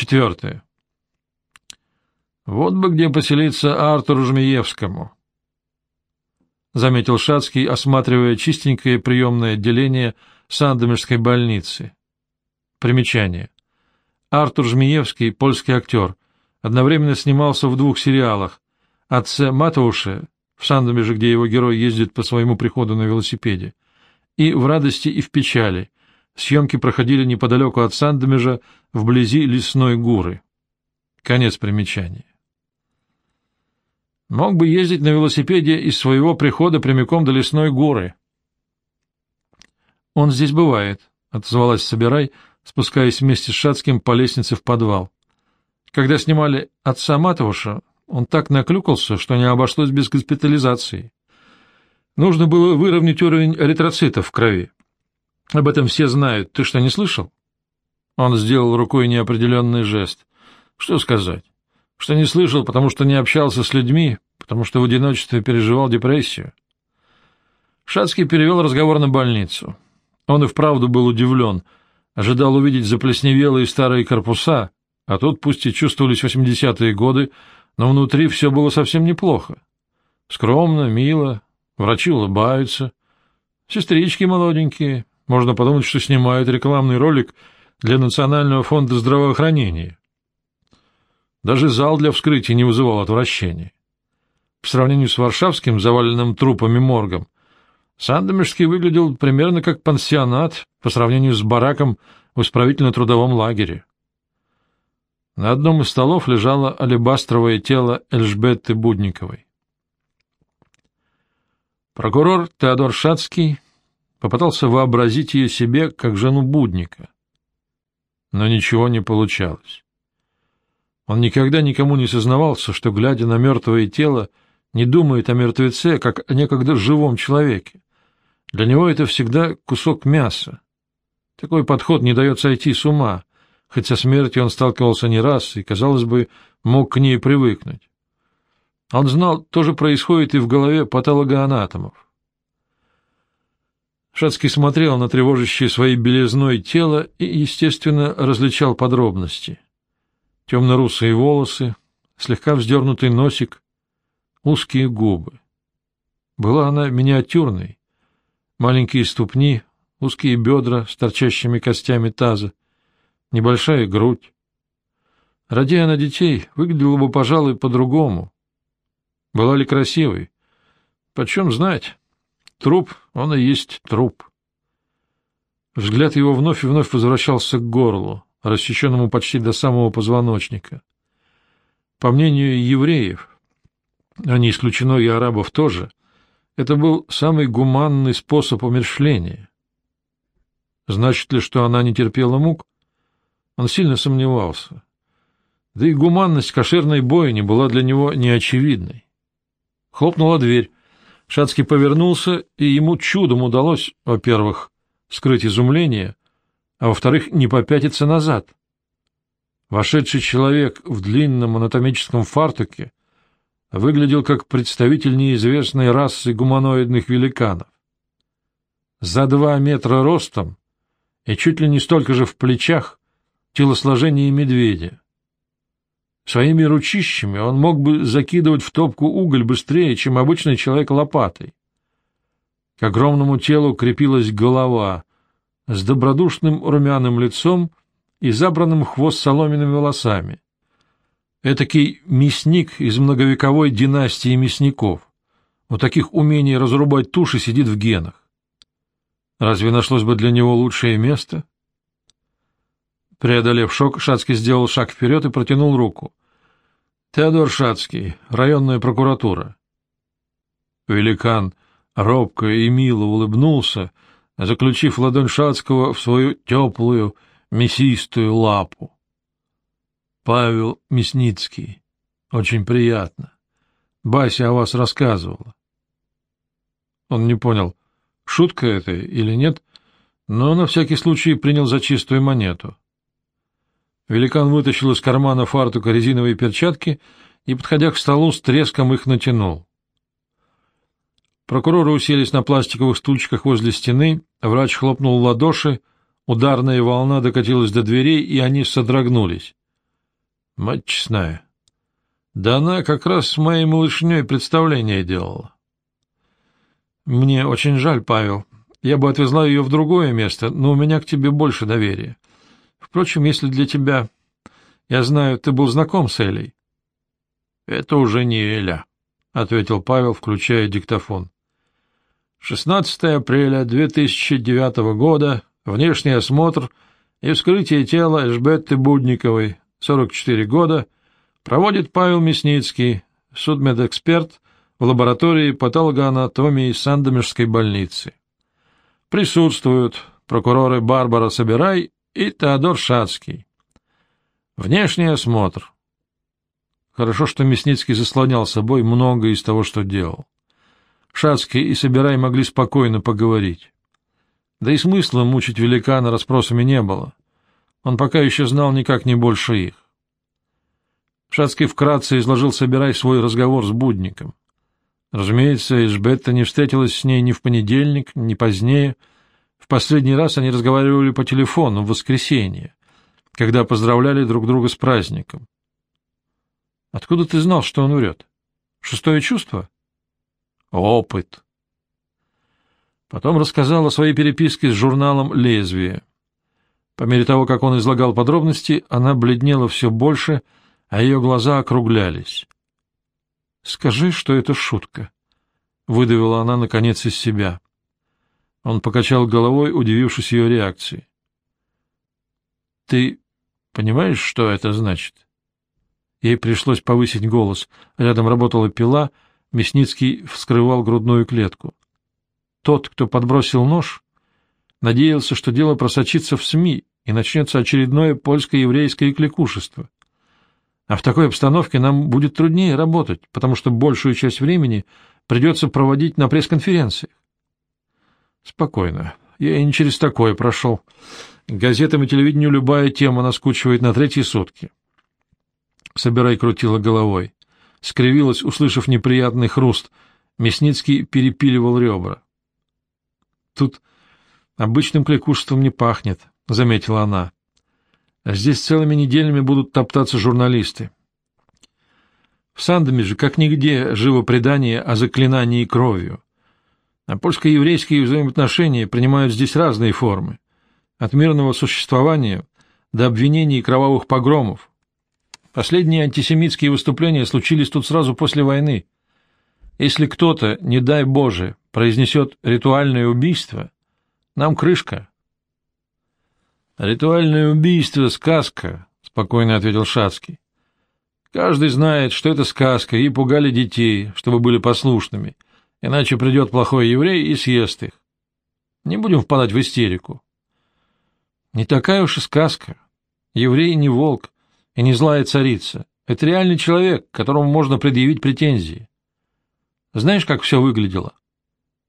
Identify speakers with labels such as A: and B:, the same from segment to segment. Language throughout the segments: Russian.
A: Четвертое. Вот бы где поселиться Артуру Жмиевскому. Заметил Шацкий, осматривая чистенькое приемное отделение Сандомирской больницы. Примечание. Артур Жмиевский, польский актер, одновременно снимался в двух сериалах «Отце Матауше» в Сандомеже, где его герой ездит по своему приходу на велосипеде, и «В радости и в печали». Съемки проходили неподалеку от Сандомежа, вблизи лесной гуры. Конец примечания. Мог бы ездить на велосипеде из своего прихода прямиком до лесной горы. — Он здесь бывает, — отозвалась Собирай, спускаясь вместе с Шацким по лестнице в подвал. Когда снимали отца Матовуша, он так наклюкался, что не обошлось без госпитализации. Нужно было выровнять уровень эритроцитов в крови. Об этом все знают. Ты что, не слышал? Он сделал рукой неопределенный жест. Что сказать? что не слышал, потому что не общался с людьми, потому что в одиночестве переживал депрессию. Шацкий перевел разговор на больницу. Он и вправду был удивлен, ожидал увидеть заплесневелые старые корпуса, а тут пусть и чувствовались восьмидесятые годы, но внутри все было совсем неплохо. Скромно, мило, врачи улыбаются, сестрички молоденькие, можно подумать, что снимают рекламный ролик для Национального фонда здравоохранения. Даже зал для вскрытия не вызывал отвращения. По сравнению с варшавским, заваленным трупами моргом, Сандомирский выглядел примерно как пансионат по сравнению с бараком в исправительно-трудовом лагере. На одном из столов лежало алебастровое тело Эльжбетты Будниковой. Прокурор Теодор Шацкий попытался вообразить ее себе как жену Будника, но ничего не получалось. Он никогда никому не сознавался, что, глядя на мертвое тело, не думает о мертвеце, как о некогда живом человеке. Для него это всегда кусок мяса. Такой подход не дает сойти с ума, хоть со смертью он сталкивался не раз и, казалось бы, мог к ней привыкнуть. Он знал, то же происходит и в голове патологоанатомов. Шацкий смотрел на тревожащее своей белизной тело и, естественно, различал подробности — темно-русые волосы, слегка вздернутый носик, узкие губы. Была она миниатюрной, маленькие ступни, узкие бедра с торчащими костями таза, небольшая грудь. Родя она детей, выглядела бы, пожалуй, по-другому. Была ли красивой? Почем знать? Труп, он и есть труп. Взгляд его вновь и вновь возвращался к горлу рассеченному почти до самого позвоночника. По мнению евреев, а не исключено и арабов тоже, это был самый гуманный способ умершления. Значит ли, что она не терпела мук? Он сильно сомневался. Да и гуманность кошерной бойни была для него неочевидной. Хлопнула дверь. Шацкий повернулся, и ему чудом удалось, во-первых, скрыть изумление, а во-вторых, не попятиться назад. Вошедший человек в длинном анатомическом фартуке выглядел как представитель неизвестной расы гуманоидных великанов. За два метра ростом и чуть ли не столько же в плечах телосложение медведя. Своими ручищами он мог бы закидывать в топку уголь быстрее, чем обычный человек лопатой. К огромному телу крепилась голова, с добродушным румяным лицом и забранным хвост соломенными волосами. Этакий мясник из многовековой династии мясников. У таких умений разрубать туши сидит в генах. Разве нашлось бы для него лучшее место? Преодолев шок, Шацкий сделал шаг вперед и протянул руку. — Теодор Шацкий, районная прокуратура. Великан робко и мило улыбнулся, — заключив ладонь Шацкого в свою теплую, мясистую лапу. Павел Мясницкий. Очень приятно. Бася о вас рассказывала. Он не понял, шутка это или нет, но на всякий случай принял за чистую монету. Великан вытащил из кармана фартука резиновые перчатки и, подходя к столу, с треском их натянул. Прокуроры уселись на пластиковых стульчиках возле стены, врач хлопнул ладоши, ударная волна докатилась до дверей, и они содрогнулись. Мать честная. Да она как раз с моей малышней представление делала. Мне очень жаль, Павел. Я бы отвезла ее в другое место, но у меня к тебе больше доверия. Впрочем, если для тебя... Я знаю, ты был знаком с Элей. — Это уже не Эля, — ответил Павел, включая диктофон. 16 апреля 2009 года, внешний осмотр и вскрытие тела Эшбетты Будниковой, 44 года, проводит Павел Мясницкий, судмедэксперт в лаборатории патологоанатомии Сандомирской больницы. Присутствуют прокуроры Барбара Собирай и Теодор Шацкий. Внешний осмотр. Хорошо, что Мясницкий заслонял собой многое из того, что делал. Шацкий и Собирай могли спокойно поговорить. Да и смысла мучить великана расспросами не было. Он пока еще знал никак не больше их. Шацкий вкратце изложил Собирай свой разговор с Будником. Разумеется, Эшбетта не встретилась с ней ни в понедельник, ни позднее. Последний раз они разговаривали по телефону в воскресенье, когда поздравляли друг друга с праздником. — Откуда ты знал, что он врет? Шестое чувство? — Опыт. Потом рассказал о своей переписке с журналом «Лезвие». По мере того, как он излагал подробности, она бледнела все больше, а ее глаза округлялись. — Скажи, что это шутка, — выдавила она, наконец, из себя. Он покачал головой, удивившись ее реакции. — Ты понимаешь, что это значит? Ей пришлось повысить голос. Рядом работала пила, Мясницкий вскрывал грудную клетку. Тот, кто подбросил нож, надеялся, что дело просочится в СМИ и начнется очередное польско-еврейское кликушество. А в такой обстановке нам будет труднее работать, потому что большую часть времени придется проводить на пресс-конференциях. Спокойно. Я и не через такое прошел. Газетам и телевидению любая тема наскучивает на третьи сутки. Собирай крутила головой. Скривилась, услышав неприятный хруст. Мясницкий перепиливал ребра. Тут обычным кликушеством не пахнет, — заметила она. А здесь целыми неделями будут топтаться журналисты. В Сандоме же, как нигде, живо предание о заклинании кровью. А польско-еврейские взаимоотношения принимают здесь разные формы. От мирного существования до обвинений и кровавых погромов. Последние антисемитские выступления случились тут сразу после войны. Если кто-то, не дай Боже, произнесет ритуальное убийство, нам крышка. «Ритуальное убийство — сказка», — спокойно ответил Шацкий. «Каждый знает, что это сказка, и пугали детей, чтобы были послушными, иначе придет плохой еврей и съест их. Не будем впадать в истерику». «Не такая уж и сказка. Еврей не волк и не злая царица. Это реальный человек, которому можно предъявить претензии. Знаешь, как все выглядело?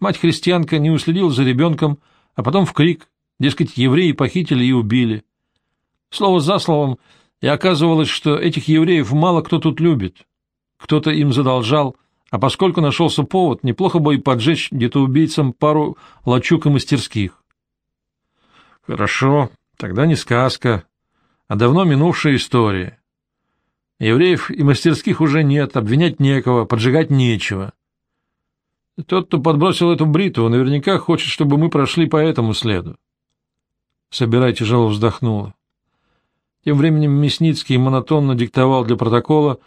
A: Мать-христианка не уследила за ребенком, а потом в крик Дескать, евреи похитили и убили. Слово за словом, и оказывалось, что этих евреев мало кто тут любит. Кто-то им задолжал, а поскольку нашелся повод, неплохо бы и поджечь где-то убийцам пару лачуг и мастерских. Хорошо, тогда не сказка, а давно минувшая история. Евреев и мастерских уже нет, обвинять некого, поджигать нечего. Тот, кто подбросил эту бритву, наверняка хочет, чтобы мы прошли по этому следу. Собирай тяжело вздохнула. Тем временем Мясницкий монотонно диктовал для протокола,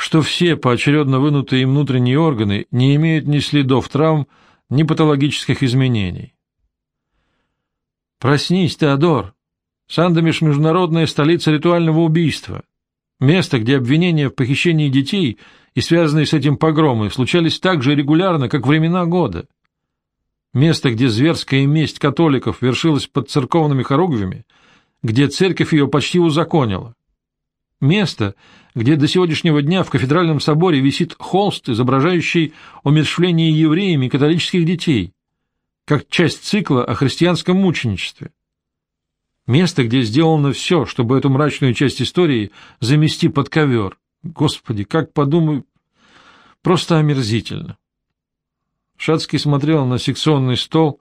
A: что все поочередно вынутые им внутренние органы не имеют ни следов травм, ни патологических изменений. «Проснись, Теодор! Сандомиш — международная столица ритуального убийства. Место, где обвинения в похищении детей и связанные с этим погромы случались так же регулярно, как времена года. Место, где зверская месть католиков вершилась под церковными хоругвями, где церковь ее почти узаконила. Место, где до сегодняшнего дня в кафедральном соборе висит холст, изображающий умершвление евреями католических детей, как часть цикла о христианском мученичестве. Место, где сделано все, чтобы эту мрачную часть истории замести под ковер. Господи, как подумаю, просто омерзительно. Шацкий смотрел на секционный стол.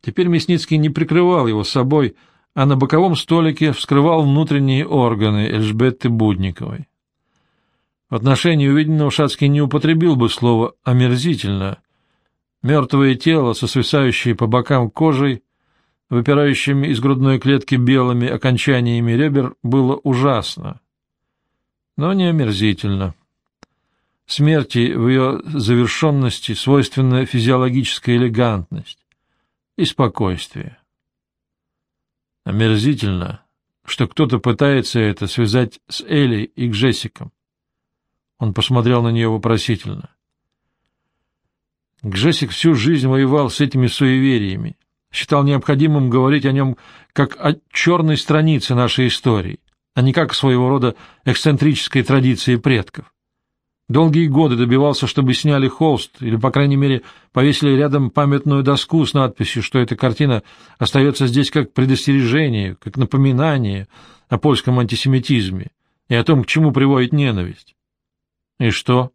A: Теперь Мясницкий не прикрывал его собой, а на боковом столике вскрывал внутренние органы Эльжбетты Будниковой. В отношении увиденного Шацкий не употребил бы слово «омерзительно». Мертвое тело со свисающей по бокам кожей, выпирающими из грудной клетки белыми окончаниями ребер, было ужасно, но не омерзительно. Смерти в ее завершенности свойственна физиологическая элегантность и спокойствие. Омерзительно, что кто-то пытается это связать с Элей и Гжесиком. Он посмотрел на нее вопросительно. Гжесик всю жизнь воевал с этими суевериями, считал необходимым говорить о нем как о черной странице нашей истории, а не как своего рода эксцентрической традиции предков. Долгие годы добивался, чтобы сняли холст, или, по крайней мере, повесили рядом памятную доску с надписью, что эта картина остается здесь как предостережение, как напоминание о польском антисемитизме и о том, к чему приводит ненависть. И что?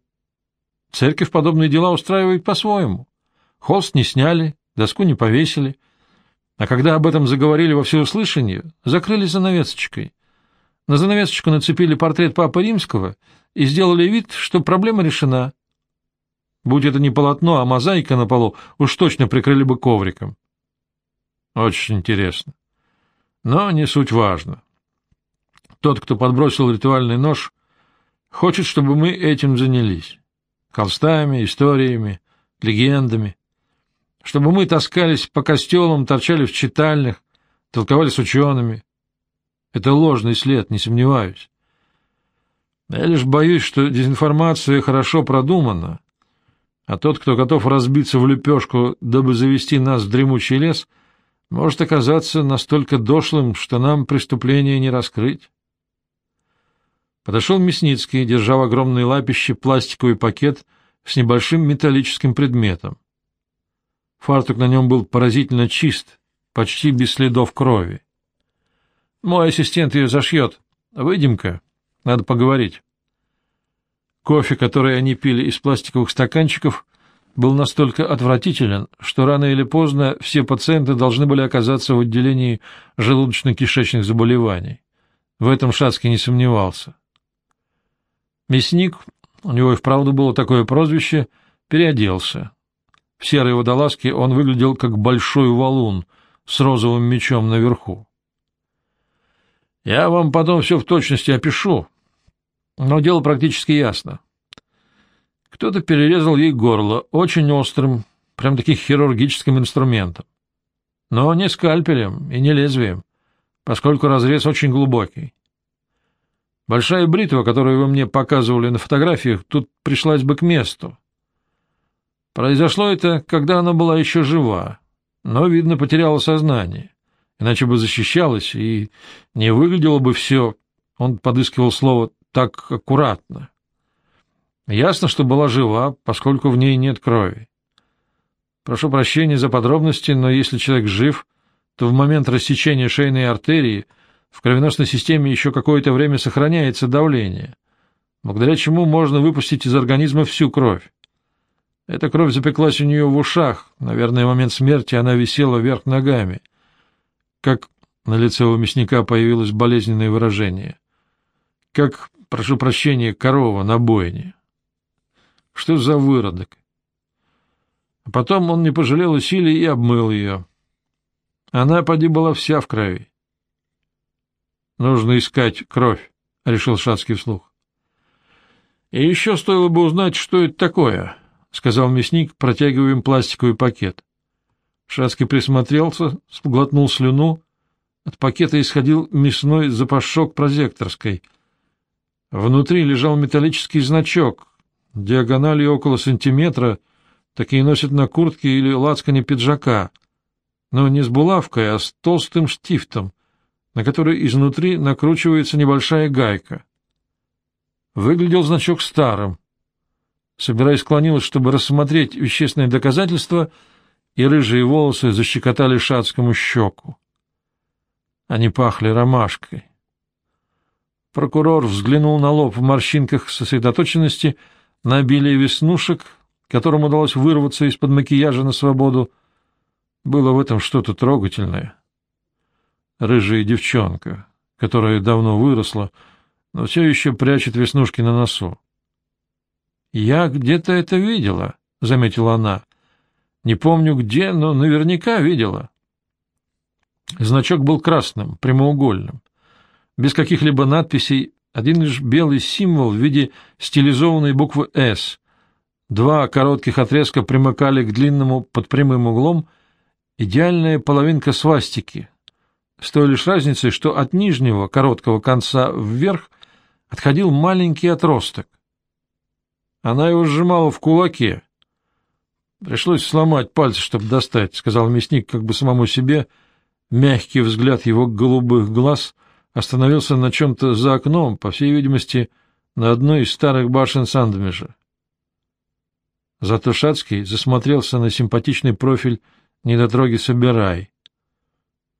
A: Церковь подобные дела устраивает по-своему. Холст не сняли, доску не повесили. А когда об этом заговорили во всеуслышание, закрыли занавесочкой. На занавесочку нацепили портрет Папы Римского и сделали вид, что проблема решена. Будь это не полотно, а мозаика на полу, уж точно прикрыли бы ковриком. Очень интересно. Но не суть важно. Тот, кто подбросил ритуальный нож, Хочет, чтобы мы этим занялись. Холстами, историями, легендами. Чтобы мы таскались по костелам, торчали в читальнях, толковали с учеными. Это ложный след, не сомневаюсь. Я лишь боюсь, что дезинформация хорошо продумана, а тот, кто готов разбиться в лепешку, дабы завести нас в дремучий лес, может оказаться настолько дошлым, что нам преступление не раскрыть. Подошел Мясницкий, держа в огромной лапище пластиковый пакет с небольшим металлическим предметом. Фартук на нем был поразительно чист, почти без следов крови. — Мой ассистент ее зашьет. Выйдем-ка, надо поговорить. Кофе, который они пили из пластиковых стаканчиков, был настолько отвратителен, что рано или поздно все пациенты должны были оказаться в отделении желудочно-кишечных заболеваний. В этом Шацкий не сомневался. Мясник, у него и вправду было такое прозвище, переоделся. В серой водолазке он выглядел как большой валун с розовым мечом наверху. Я вам потом все в точности опишу, но дело практически ясно. Кто-то перерезал ей горло очень острым, прям таким хирургическим инструментом. Но не скальпелем и не лезвием, поскольку разрез очень глубокий. Большая бритва, которую вы мне показывали на фотографиях, тут пришлась бы к месту. Произошло это, когда она была еще жива, но, видно, потеряла сознание, иначе бы защищалась, и не выглядело бы все, он подыскивал слово так аккуратно. Ясно, что была жива, поскольку в ней нет крови. Прошу прощения за подробности, но если человек жив, то в момент рассечения шейной артерии – в кровеносной системе еще какое-то время сохраняется давление, благодаря чему можно выпустить из организма всю кровь. Эта кровь запеклась у нее в ушах, наверное, в момент смерти она висела вверх ногами. Как на лице у мясника появилось болезненное выражение. Как, прошу прощения, корова на бойне. Что за выродок? А потом он не пожалел усилий и обмыл ее. Она, поди, была вся в крови. Нужно искать кровь, — решил Шацкий вслух. — И еще стоило бы узнать, что это такое, — сказал мясник, протягивая им пластиковый пакет. Шацкий присмотрелся, сглотнул слюну. От пакета исходил мясной запашок прозекторской. Внутри лежал металлический значок, диагональю около сантиметра, такие носят на куртке или лацкане пиджака, но не с булавкой, а с толстым штифтом, на которой изнутри накручивается небольшая гайка. Выглядел значок старым. Собираясь склонилась, чтобы рассмотреть вещественные доказательства, и рыжие волосы защекотали шацкому щеку. Они пахли ромашкой. Прокурор взглянул на лоб в морщинках сосредоточенности, на обилие веснушек, которым удалось вырваться из-под макияжа на свободу. Было в этом что-то трогательное. Рыжая девчонка, которая давно выросла, но все еще прячет веснушки на носу. — Я где-то это видела, — заметила она. — Не помню где, но наверняка видела. Значок был красным, прямоугольным, без каких-либо надписей, один лишь белый символ в виде стилизованной буквы «С». Два коротких отрезка примыкали к длинному под прямым углом, идеальная половинка свастики, с той лишь разницей, что от нижнего короткого конца вверх отходил маленький отросток. Она его сжимала в кулаке. Пришлось сломать пальцы, чтобы достать, — сказал мясник как бы самому себе. Мягкий взгляд его голубых глаз остановился на чем-то за окном, по всей видимости, на одной из старых башен Сандмежа. Зато Шацкий засмотрелся на симпатичный профиль недотроги Собирай,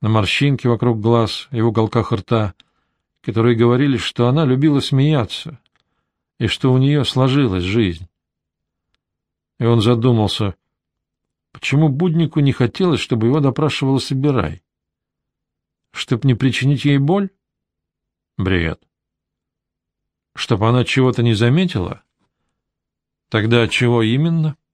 A: на морщинки вокруг глаз и в уголках рта, которые говорили, что она любила смеяться и что у нее сложилась жизнь. И он задумался, почему Буднику не хотелось, чтобы его допрашивала Собирай? Чтоб не причинить ей боль? Бред. Чтоб она чего-то не заметила? Тогда чего именно? —